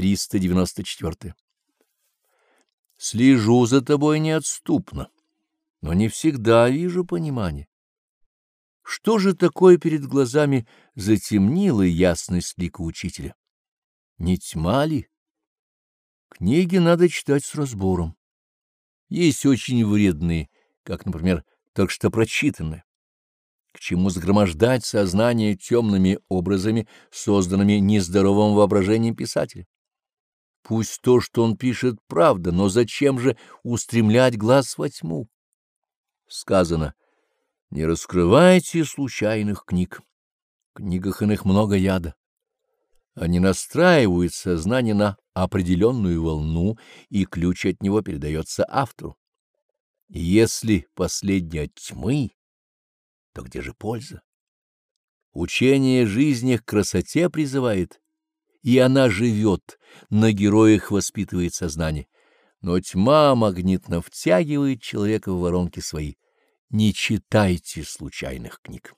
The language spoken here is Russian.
394. Слежу за тобой неотступно, но не всегда вижу понимания. Что же такое перед глазами затемнило ясность лика учителя? Не тьма ли? Книги надо читать с разбором. Есть очень вредные, как, например, только что прочитанные. К чему загромождать сознание темными образами, созданными нездоровым воображением писателя? Пусть то, что он пишет, правда, но зачем же устремлять глаз во тьму? Сказано, не раскрывайте случайных книг. В книгах иных много яда. Они настраивают сознание на определенную волну, и ключ от него передается автору. Если последняя тьмы, то где же польза? Учение жизни к красоте призывает, и она живет, на героях воспитывает сознание, но тьма магнитно втягивает человека в воронки свои. Не читайте случайных книг.